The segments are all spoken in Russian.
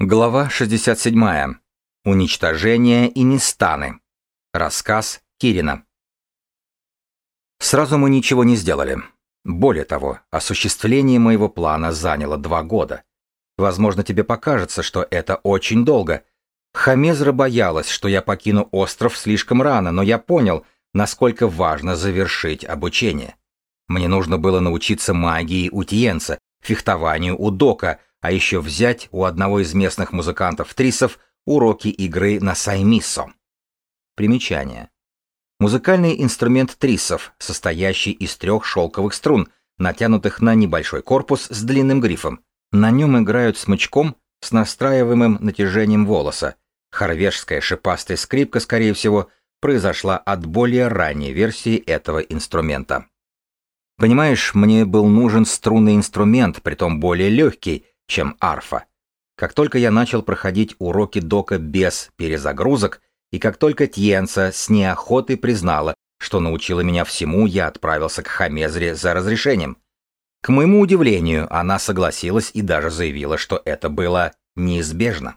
Глава 67. Уничтожение и нестаны. Рассказ Кирина. Сразу мы ничего не сделали. Более того, осуществление моего плана заняло два года. Возможно, тебе покажется, что это очень долго. Хамезра боялась, что я покину остров слишком рано, но я понял, насколько важно завершить обучение. Мне нужно было научиться магии у Тиенца, фехтованию у Дока, а еще взять у одного из местных музыкантов-трисов уроки игры на саймиссо. Примечание. Музыкальный инструмент трисов, состоящий из трех шелковых струн, натянутых на небольшой корпус с длинным грифом. На нем играют смычком с настраиваемым натяжением волоса. Хорвежская шипастая скрипка, скорее всего, произошла от более ранней версии этого инструмента. Понимаешь, мне был нужен струнный инструмент, притом более легкий, чем арфа. Как только я начал проходить уроки дока без перезагрузок, и как только Тьенца с неохотой признала, что научила меня всему, я отправился к Хамезре за разрешением. К моему удивлению, она согласилась и даже заявила, что это было неизбежно.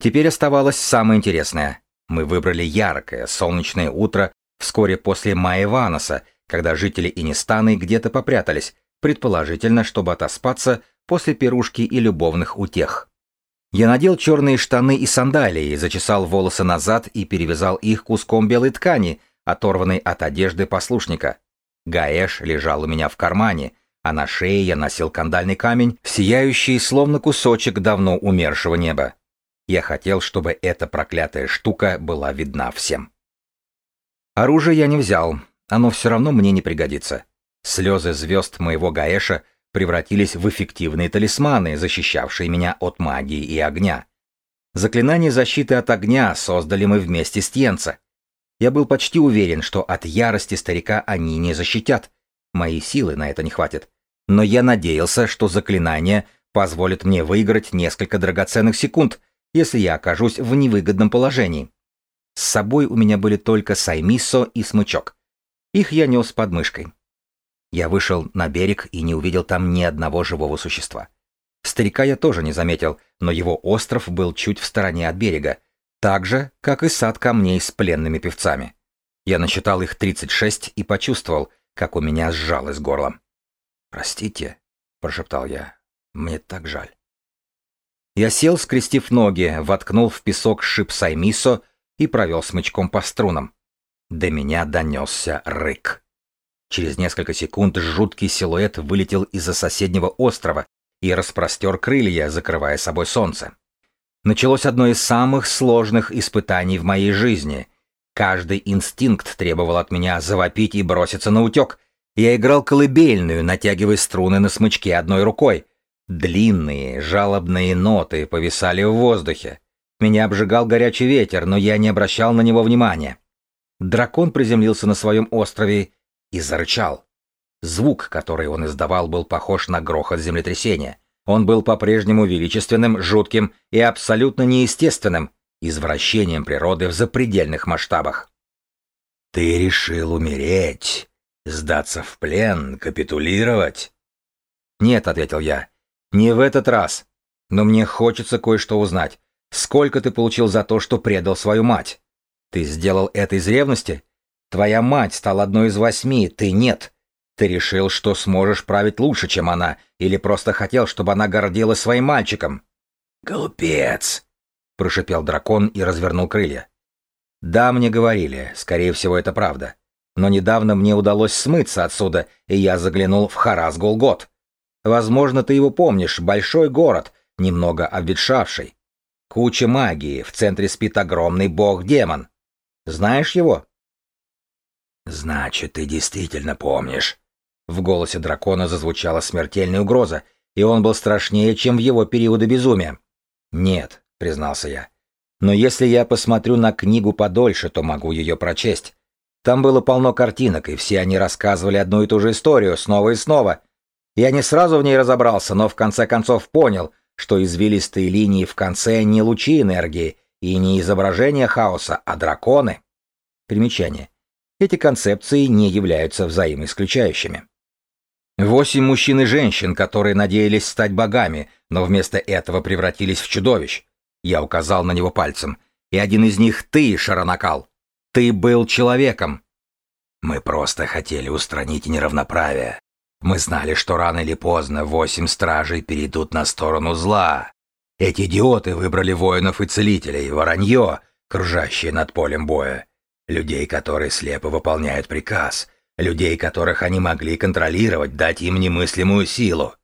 Теперь оставалось самое интересное. Мы выбрали яркое, солнечное утро вскоре после Маеваноса, когда жители Инистаны где-то попрятались, предположительно, чтобы отоспаться после пирушки и любовных утех. Я надел черные штаны и сандалии, зачесал волосы назад и перевязал их куском белой ткани, оторванной от одежды послушника. Гаэш лежал у меня в кармане, а на шее я носил кандальный камень, сияющий словно кусочек давно умершего неба. Я хотел, чтобы эта проклятая штука была видна всем. Оружие я не взял, оно все равно мне не пригодится. Слезы звезд моего Гаэша превратились в эффективные талисманы, защищавшие меня от магии и огня. Заклинание защиты от огня создали мы вместе с Тьенца. Я был почти уверен, что от ярости старика они не защитят. Моей силы на это не хватит. Но я надеялся, что заклинание позволит мне выиграть несколько драгоценных секунд, если я окажусь в невыгодном положении. С собой у меня были только Саймисо и Смычок. Их я нес под мышкой. Я вышел на берег и не увидел там ни одного живого существа. Старика я тоже не заметил, но его остров был чуть в стороне от берега, так же, как и сад камней с пленными певцами. Я насчитал их 36 и почувствовал, как у меня сжалось горло. «Простите», — прошептал я, — «мне так жаль». Я сел, скрестив ноги, воткнул в песок шип Саймисо и провел смычком по струнам. До меня донесся рык. Через несколько секунд жуткий силуэт вылетел из-за соседнего острова и распростер крылья, закрывая собой солнце. Началось одно из самых сложных испытаний в моей жизни. Каждый инстинкт требовал от меня завопить и броситься на утек. Я играл колыбельную, натягивая струны на смычке одной рукой. Длинные, жалобные ноты повисали в воздухе. Меня обжигал горячий ветер, но я не обращал на него внимания. Дракон приземлился на своем острове и зарычал. Звук, который он издавал, был похож на грохот землетрясения. Он был по-прежнему величественным, жутким и абсолютно неестественным, извращением природы в запредельных масштабах. «Ты решил умереть, сдаться в плен, капитулировать?» «Нет», — ответил я, — «не в этот раз. Но мне хочется кое-что узнать. Сколько ты получил за то, что предал свою мать? Ты сделал это из ревности? Твоя мать стала одной из восьми, ты нет. Ты решил, что сможешь править лучше, чем она, или просто хотел, чтобы она гордилась своим мальчиком?» «Глупец!» — прошипел дракон и развернул крылья. «Да, мне говорили, скорее всего, это правда. Но недавно мне удалось смыться отсюда, и я заглянул в Харас-Голгот. Возможно, ты его помнишь, большой город, немного обветшавший. Куча магии, в центре спит огромный бог-демон. Знаешь его?» «Значит, ты действительно помнишь». В голосе дракона зазвучала смертельная угроза, и он был страшнее, чем в его периоды безумия. «Нет», — признался я. «Но если я посмотрю на книгу подольше, то могу ее прочесть. Там было полно картинок, и все они рассказывали одну и ту же историю снова и снова. Я не сразу в ней разобрался, но в конце концов понял, что извилистые линии в конце не лучи энергии и не изображение хаоса, а драконы. Примечание. Эти концепции не являются взаимоисключающими. Восемь мужчин и женщин, которые надеялись стать богами, но вместо этого превратились в чудовищ. Я указал на него пальцем. И один из них ты, Шаранакал. Ты был человеком. Мы просто хотели устранить неравноправие. Мы знали, что рано или поздно восемь стражей перейдут на сторону зла. Эти идиоты выбрали воинов и целителей, воронье, кружащие над полем боя. Людей, которые слепо выполняют приказ. Людей, которых они могли контролировать, дать им немыслимую силу.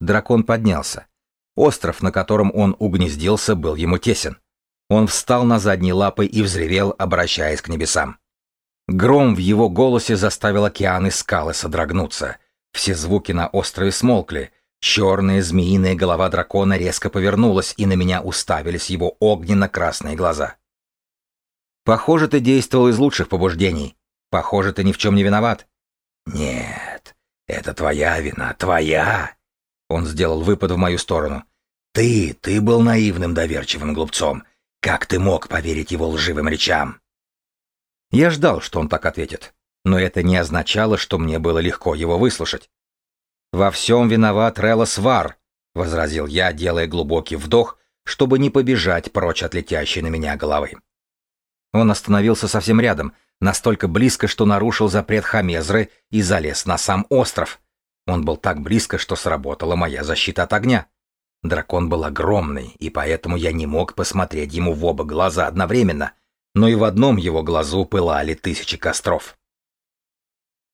Дракон поднялся. Остров, на котором он угнездился, был ему тесен. Он встал на задние лапы и взревел, обращаясь к небесам. Гром в его голосе заставил океан и скалы содрогнуться. Все звуки на острове смолкли. Черная змеиная голова дракона резко повернулась, и на меня уставились его огненно-красные глаза. «Похоже, ты действовал из лучших побуждений. Похоже, ты ни в чем не виноват». «Нет, это твоя вина, твоя!» Он сделал выпад в мою сторону. «Ты, ты был наивным доверчивым глупцом. Как ты мог поверить его лживым речам?» Я ждал, что он так ответит, но это не означало, что мне было легко его выслушать. «Во всем виноват Релос Вар», — возразил я, делая глубокий вдох, чтобы не побежать прочь от летящей на меня головы. Он остановился совсем рядом, настолько близко, что нарушил запрет Хамезры и залез на сам остров. Он был так близко, что сработала моя защита от огня. Дракон был огромный, и поэтому я не мог посмотреть ему в оба глаза одновременно, но и в одном его глазу пылали тысячи костров.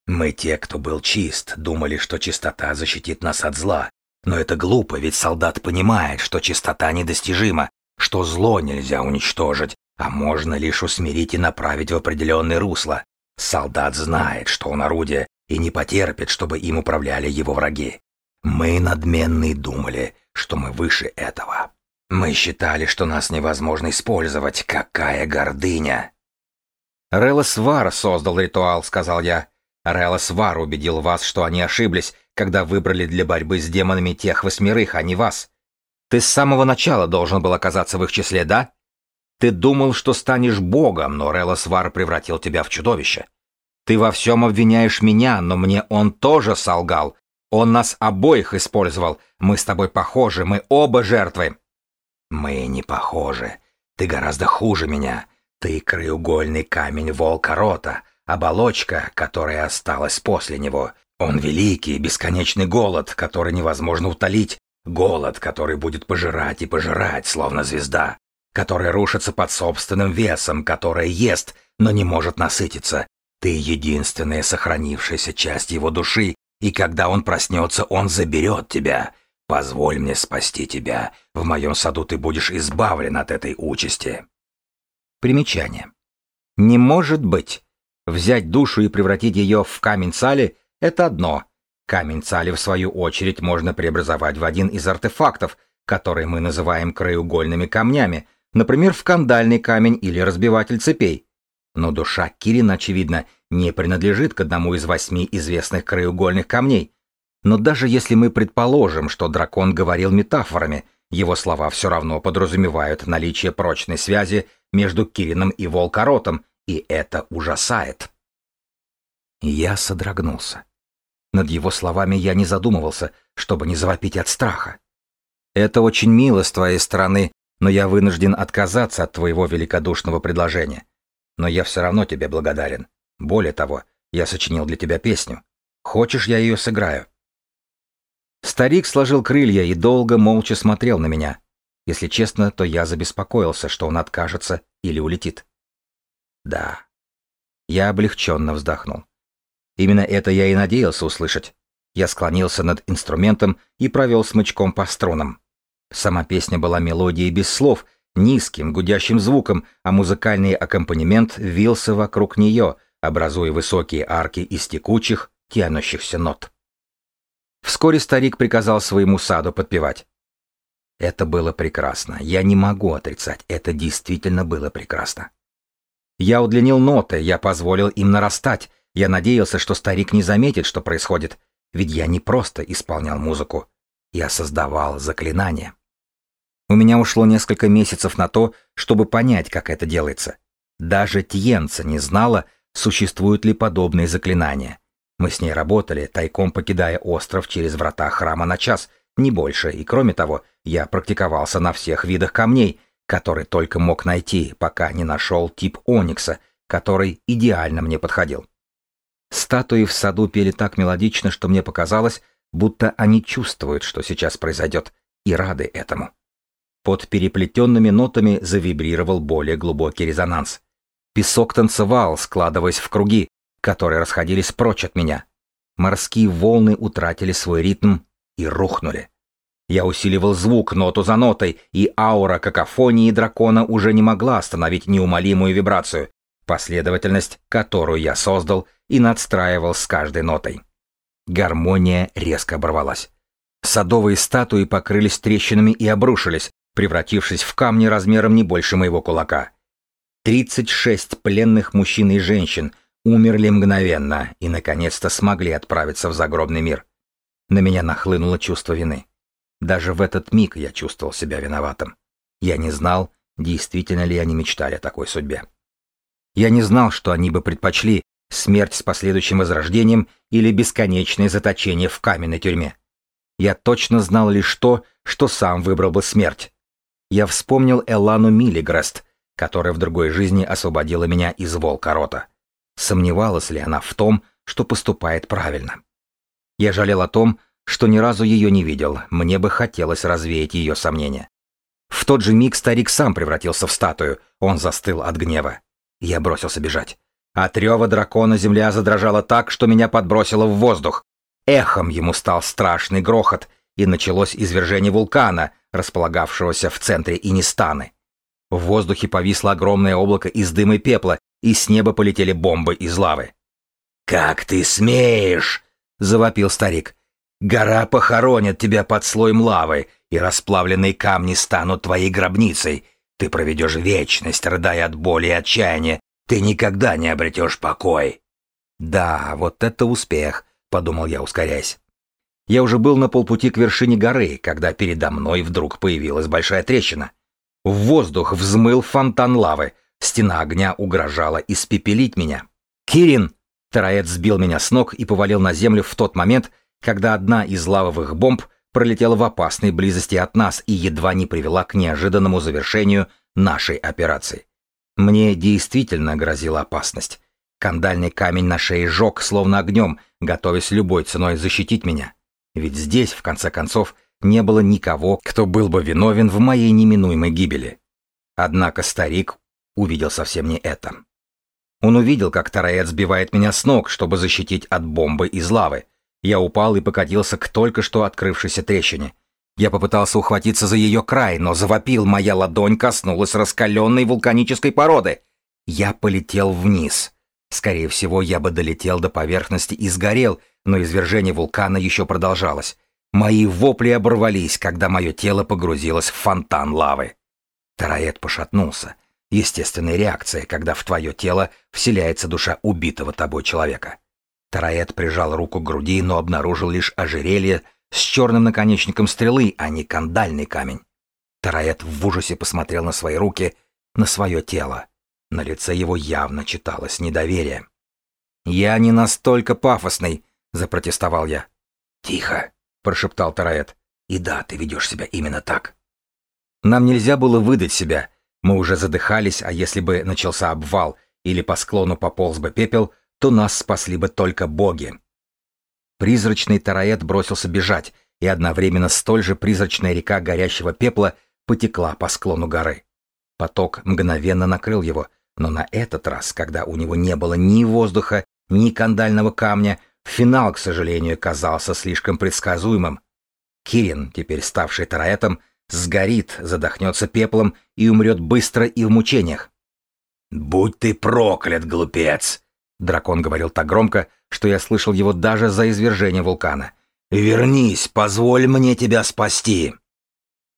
Мы те, кто был чист, думали, что чистота защитит нас от зла. Но это глупо, ведь солдат понимает, что чистота недостижима, что зло нельзя уничтожить, а можно лишь усмирить и направить в определенное русло. Солдат знает, что он орудие, и не потерпит, чтобы им управляли его враги. Мы надменные думали, что мы выше этого. Мы считали, что нас невозможно использовать. Какая гордыня!» «Релос Вар создал ритуал», — сказал я. «Релос Вар убедил вас, что они ошиблись, когда выбрали для борьбы с демонами тех восьмерых, а не вас. Ты с самого начала должен был оказаться в их числе, да? Ты думал, что станешь богом, но Релос Вар превратил тебя в чудовище. Ты во всем обвиняешь меня, но мне он тоже солгал. Он нас обоих использовал. Мы с тобой похожи, мы оба жертвы. Мы не похожи. Ты гораздо хуже меня. Ты краеугольный камень волка рота, оболочка, которая осталась после него. Он великий, бесконечный голод, который невозможно утолить, голод, который будет пожирать и пожирать, словно звезда, который рушится под собственным весом, которая ест, но не может насытиться. Ты единственная сохранившаяся часть его души, и когда он проснется, он заберет тебя. Позволь мне спасти тебя. В моем саду ты будешь избавлен от этой участи. Примечание. Не может быть. Взять душу и превратить ее в камень цали — это одно. Камень цали, в свою очередь, можно преобразовать в один из артефактов, который мы называем краеугольными камнями, например, в кандальный камень или разбиватель цепей. Но душа Кирина, очевидно, не принадлежит к одному из восьми известных краеугольных камней. Но даже если мы предположим, что дракон говорил метафорами, его слова все равно подразумевают наличие прочной связи между Кирином и Волкоротом, и это ужасает. Я содрогнулся. Над его словами я не задумывался, чтобы не завопить от страха. Это очень мило с твоей стороны, но я вынужден отказаться от твоего великодушного предложения. Но я все равно тебе благодарен. Более того, я сочинил для тебя песню. Хочешь, я ее сыграю?» Старик сложил крылья и долго молча смотрел на меня. Если честно, то я забеспокоился, что он откажется или улетит. «Да». Я облегченно вздохнул. Именно это я и надеялся услышать. Я склонился над инструментом и провел смычком по струнам. Сама песня была мелодией без слов, низким, гудящим звуком, а музыкальный аккомпанемент вился вокруг нее, образуя высокие арки из текучих, тянущихся нот. Вскоре старик приказал своему саду подпевать. Это было прекрасно. Я не могу отрицать, это действительно было прекрасно. Я удлинил ноты, я позволил им нарастать. Я надеялся, что старик не заметит, что происходит, ведь я не просто исполнял музыку, я создавал заклинание. У меня ушло несколько месяцев на то, чтобы понять, как это делается. Даже Тьенца не знала, существуют ли подобные заклинания. Мы с ней работали, тайком покидая остров через врата храма на час, не больше, и кроме того, я практиковался на всех видах камней, которые только мог найти, пока не нашел тип оникса, который идеально мне подходил. Статуи в саду пели так мелодично, что мне показалось, будто они чувствуют, что сейчас произойдет, и рады этому. Под переплетенными нотами завибрировал более глубокий резонанс. Песок танцевал, складываясь в круги, которые расходились прочь от меня. Морские волны утратили свой ритм и рухнули. Я усиливал звук ноту за нотой, и аура какофонии дракона уже не могла остановить неумолимую вибрацию, последовательность, которую я создал и надстраивал с каждой нотой. Гармония резко оборвалась. Садовые статуи покрылись трещинами и обрушились, превратившись в камни размером не больше моего кулака. 36 пленных мужчин и женщин умерли мгновенно и, наконец-то, смогли отправиться в загробный мир. На меня нахлынуло чувство вины. Даже в этот миг я чувствовал себя виноватым. Я не знал, действительно ли они мечтали о такой судьбе. Я не знал, что они бы предпочли смерть с последующим возрождением или бесконечное заточение в каменной тюрьме. Я точно знал лишь то, что сам выбрал бы смерть. Я вспомнил Элану Миллигрест, которая в другой жизни освободила меня из волка-рота. Сомневалась ли она в том, что поступает правильно? Я жалел о том, что ни разу ее не видел, мне бы хотелось развеять ее сомнения. В тот же миг старик сам превратился в статую, он застыл от гнева. Я бросился бежать. От рева дракона земля задрожала так, что меня подбросило в воздух. Эхом ему стал страшный грохот, и началось извержение вулкана, располагавшегося в центре Инистаны. В воздухе повисло огромное облако из дыма и пепла, и с неба полетели бомбы из лавы. «Как ты смеешь!» — завопил старик. Гора похоронит тебя под слоем лавы, и расплавленные камни станут твоей гробницей. Ты проведешь вечность, рыдая от боли и отчаяния. Ты никогда не обретешь покой. Да, вот это успех, подумал я, ускоряясь. Я уже был на полпути к вершине горы, когда передо мной вдруг появилась большая трещина. В воздух взмыл фонтан лавы, стена огня угрожала испепелить меня. «Кирин!» Тараэт сбил меня с ног и повалил на землю в тот момент, когда одна из лавовых бомб пролетела в опасной близости от нас и едва не привела к неожиданному завершению нашей операции. Мне действительно грозила опасность. Кандальный камень на шее жег, словно огнем, готовясь любой ценой защитить меня. Ведь здесь, в конце концов, не было никого, кто был бы виновен в моей неминуемой гибели. Однако старик увидел совсем не это. Он увидел, как Тараэт сбивает меня с ног, чтобы защитить от бомбы из лавы, я упал и покатился к только что открывшейся трещине. Я попытался ухватиться за ее край, но завопил, моя ладонь коснулась раскаленной вулканической породы. Я полетел вниз. Скорее всего, я бы долетел до поверхности и сгорел, но извержение вулкана еще продолжалось. Мои вопли оборвались, когда мое тело погрузилось в фонтан лавы. Тараэт пошатнулся. Естественная реакция, когда в твое тело вселяется душа убитого тобой человека. Тараэт прижал руку к груди, но обнаружил лишь ожерелье с черным наконечником стрелы, а не кандальный камень. Тараэт в ужасе посмотрел на свои руки, на свое тело. На лице его явно читалось недоверие. «Я не настолько пафосный», — запротестовал я. «Тихо», — прошептал Тараэт. «И да, ты ведешь себя именно так». Нам нельзя было выдать себя. Мы уже задыхались, а если бы начался обвал или по склону пополз бы пепел, то нас спасли бы только боги. Призрачный тараэт бросился бежать, и одновременно столь же призрачная река горящего пепла потекла по склону горы. Поток мгновенно накрыл его, но на этот раз, когда у него не было ни воздуха, ни кандального камня, финал, к сожалению, казался слишком предсказуемым. Кирин, теперь ставший тараэтом, сгорит, задохнется пеплом и умрет быстро и в мучениях. «Будь ты проклят, глупец!» Дракон говорил так громко, что я слышал его даже за извержение вулкана. «Вернись, позволь мне тебя спасти!»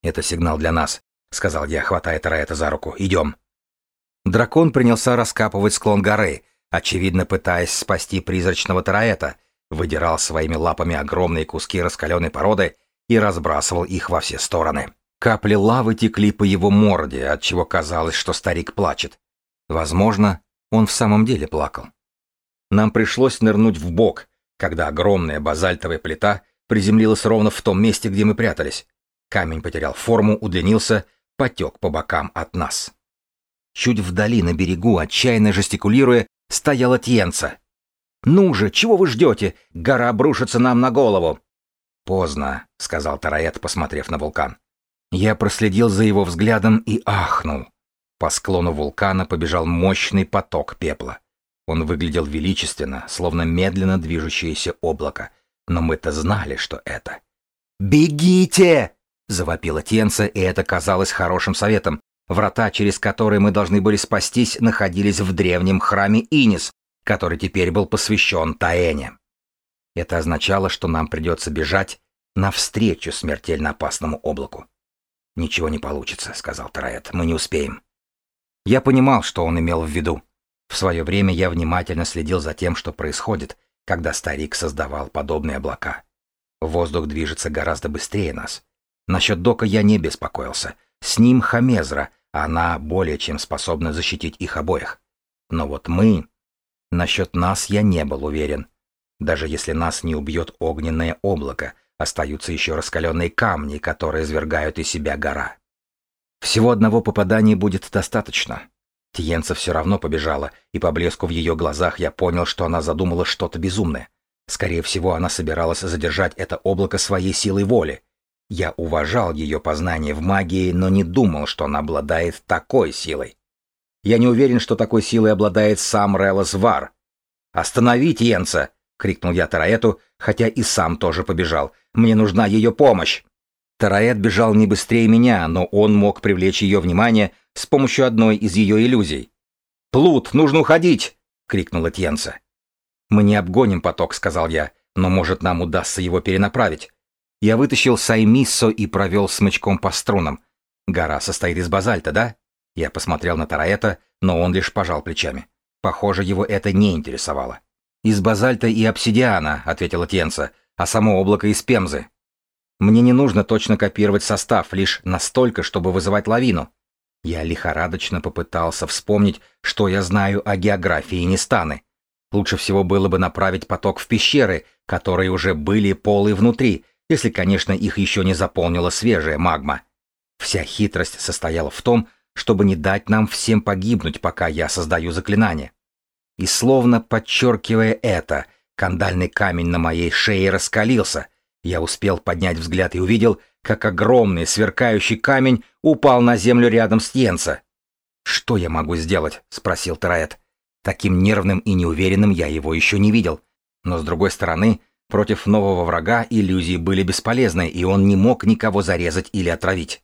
«Это сигнал для нас», — сказал я, хватая Тараэта за руку. «Идем». Дракон принялся раскапывать склон горы, очевидно пытаясь спасти призрачного Тараэта, выдирал своими лапами огромные куски раскаленной породы и разбрасывал их во все стороны. Капли лавы текли по его морде, отчего казалось, что старик плачет. Возможно, он в самом деле плакал. Нам пришлось нырнуть в бок, когда огромная базальтовая плита приземлилась ровно в том месте, где мы прятались. Камень потерял форму, удлинился, потек по бокам от нас. Чуть вдали на берегу, отчаянно жестикулируя, стояла Тьенца. «Ну же, чего вы ждете? Гора обрушится нам на голову!» «Поздно», — сказал Тараэт, посмотрев на вулкан. Я проследил за его взглядом и ахнул. По склону вулкана побежал мощный поток пепла. Он выглядел величественно, словно медленно движущееся облако. Но мы-то знали, что это. «Бегите!» — завопила Тенца, и это казалось хорошим советом. Врата, через которые мы должны были спастись, находились в древнем храме Инис, который теперь был посвящен Таэне. Это означало, что нам придется бежать навстречу смертельно опасному облаку. «Ничего не получится», — сказал Тараэт, — «мы не успеем». Я понимал, что он имел в виду. В свое время я внимательно следил за тем, что происходит, когда старик создавал подобные облака. Воздух движется гораздо быстрее нас. Насчет Дока я не беспокоился. С ним Хамезра, она более чем способна защитить их обоих. Но вот мы... Насчет нас я не был уверен. Даже если нас не убьет огненное облако, остаются еще раскаленные камни, которые извергают из себя гора. Всего одного попадания будет достаточно. Тиенца все равно побежала, и по блеску в ее глазах я понял, что она задумала что-то безумное. Скорее всего, она собиралась задержать это облако своей силой воли. Я уважал ее познание в магии, но не думал, что она обладает такой силой. Я не уверен, что такой силой обладает сам Релос Вар. «Остановить Йенса!» — крикнул я Тараэту, хотя и сам тоже побежал. «Мне нужна ее помощь!» Тараэт бежал не быстрее меня, но он мог привлечь ее внимание с помощью одной из ее иллюзий. «Плут, нужно уходить!» — крикнула Тьенса. «Мы не обгоним поток», — сказал я, — «но, может, нам удастся его перенаправить». Я вытащил Саймиссо и провел смычком по струнам. Гора состоит из базальта, да? Я посмотрел на Тараэта, но он лишь пожал плечами. Похоже, его это не интересовало. «Из базальта и обсидиана», — ответила Тенца, — «а само облако из пемзы». «Мне не нужно точно копировать состав, лишь настолько, чтобы вызывать лавину». Я лихорадочно попытался вспомнить, что я знаю о географии Нестаны. Лучше всего было бы направить поток в пещеры, которые уже были полы внутри, если, конечно, их еще не заполнила свежая магма. Вся хитрость состояла в том, чтобы не дать нам всем погибнуть, пока я создаю заклинание. И словно подчеркивая это, кандальный камень на моей шее раскалился. Я успел поднять взгляд и увидел, как огромный сверкающий камень упал на землю рядом с Йенса. «Что я могу сделать?» — спросил Тараэт. Таким нервным и неуверенным я его еще не видел. Но с другой стороны, против нового врага иллюзии были бесполезны, и он не мог никого зарезать или отравить.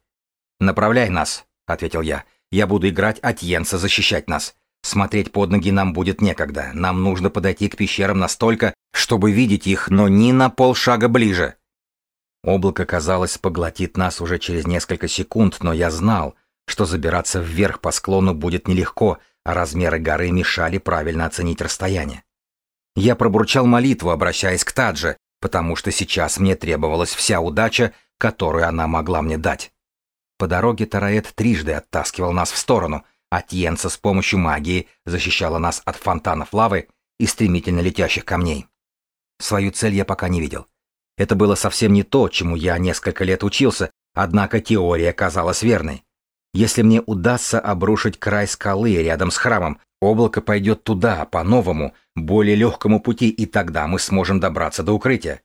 «Направляй нас», — ответил я. «Я буду играть, а Тьенса защищать нас. Смотреть под ноги нам будет некогда. Нам нужно подойти к пещерам настолько, чтобы видеть их, но не на полшага ближе». Облако, казалось, поглотит нас уже через несколько секунд, но я знал, что забираться вверх по склону будет нелегко, а размеры горы мешали правильно оценить расстояние. Я пробурчал молитву, обращаясь к Тадже, потому что сейчас мне требовалась вся удача, которую она могла мне дать. По дороге Тараэт трижды оттаскивал нас в сторону, а Тьенца с помощью магии защищала нас от фонтанов лавы и стремительно летящих камней. Свою цель я пока не видел. Это было совсем не то, чему я несколько лет учился, однако теория казалась верной. Если мне удастся обрушить край скалы рядом с храмом, облако пойдет туда, по новому, более легкому пути, и тогда мы сможем добраться до укрытия.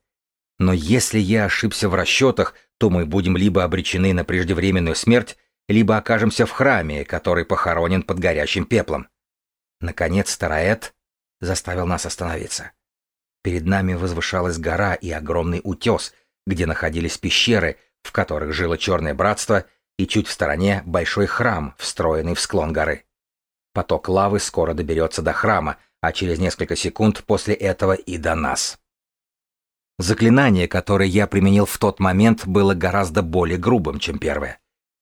Но если я ошибся в расчетах, то мы будем либо обречены на преждевременную смерть, либо окажемся в храме, который похоронен под горящим пеплом. Наконец Тараэт заставил нас остановиться. Перед нами возвышалась гора и огромный утес, где находились пещеры, в которых жило Черное Братство, и чуть в стороне большой храм, встроенный в склон горы. Поток лавы скоро доберется до храма, а через несколько секунд после этого и до нас. Заклинание, которое я применил в тот момент, было гораздо более грубым, чем первое.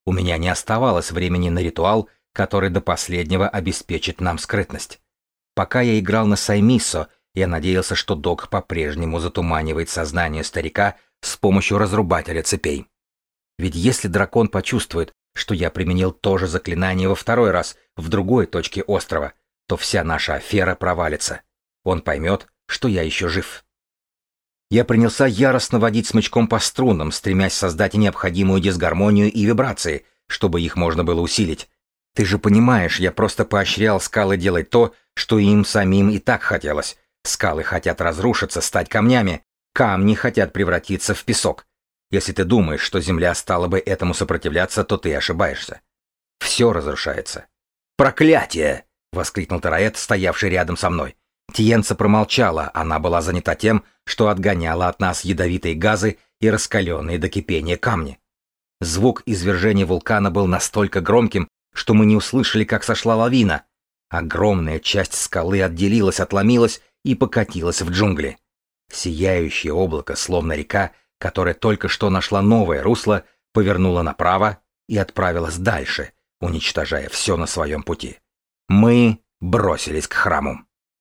У меня не оставалось времени на ритуал, который до последнего обеспечит нам скрытность. Пока я играл на Саймисо, я надеялся, что док по-прежнему затуманивает сознание старика с помощью разрубателя цепей. Ведь если дракон почувствует, что я применил то же заклинание во второй раз в другой точке острова, то вся наша афера провалится. Он поймет, что я еще жив. Я принялся яростно водить смычком по струнам, стремясь создать необходимую дисгармонию и вибрации, чтобы их можно было усилить. Ты же понимаешь, я просто поощрял скалы делать то, что им самим и так хотелось. Скалы хотят разрушиться, стать камнями. Камни хотят превратиться в песок. Если ты думаешь, что Земля стала бы этому сопротивляться, то ты ошибаешься. Все разрушается. «Проклятие!» — воскликнул Тараэт, стоявший рядом со мной. Тиенца промолчала, она была занята тем, что отгоняла от нас ядовитые газы и раскаленные до кипения камни. Звук извержения вулкана был настолько громким, что мы не услышали, как сошла лавина. Огромная часть скалы отделилась, отломилась и покатилась в джунгли. Сияющее облако, словно река, которая только что нашла новое русло, повернула направо и отправилась дальше, уничтожая все на своем пути. Мы бросились к храму.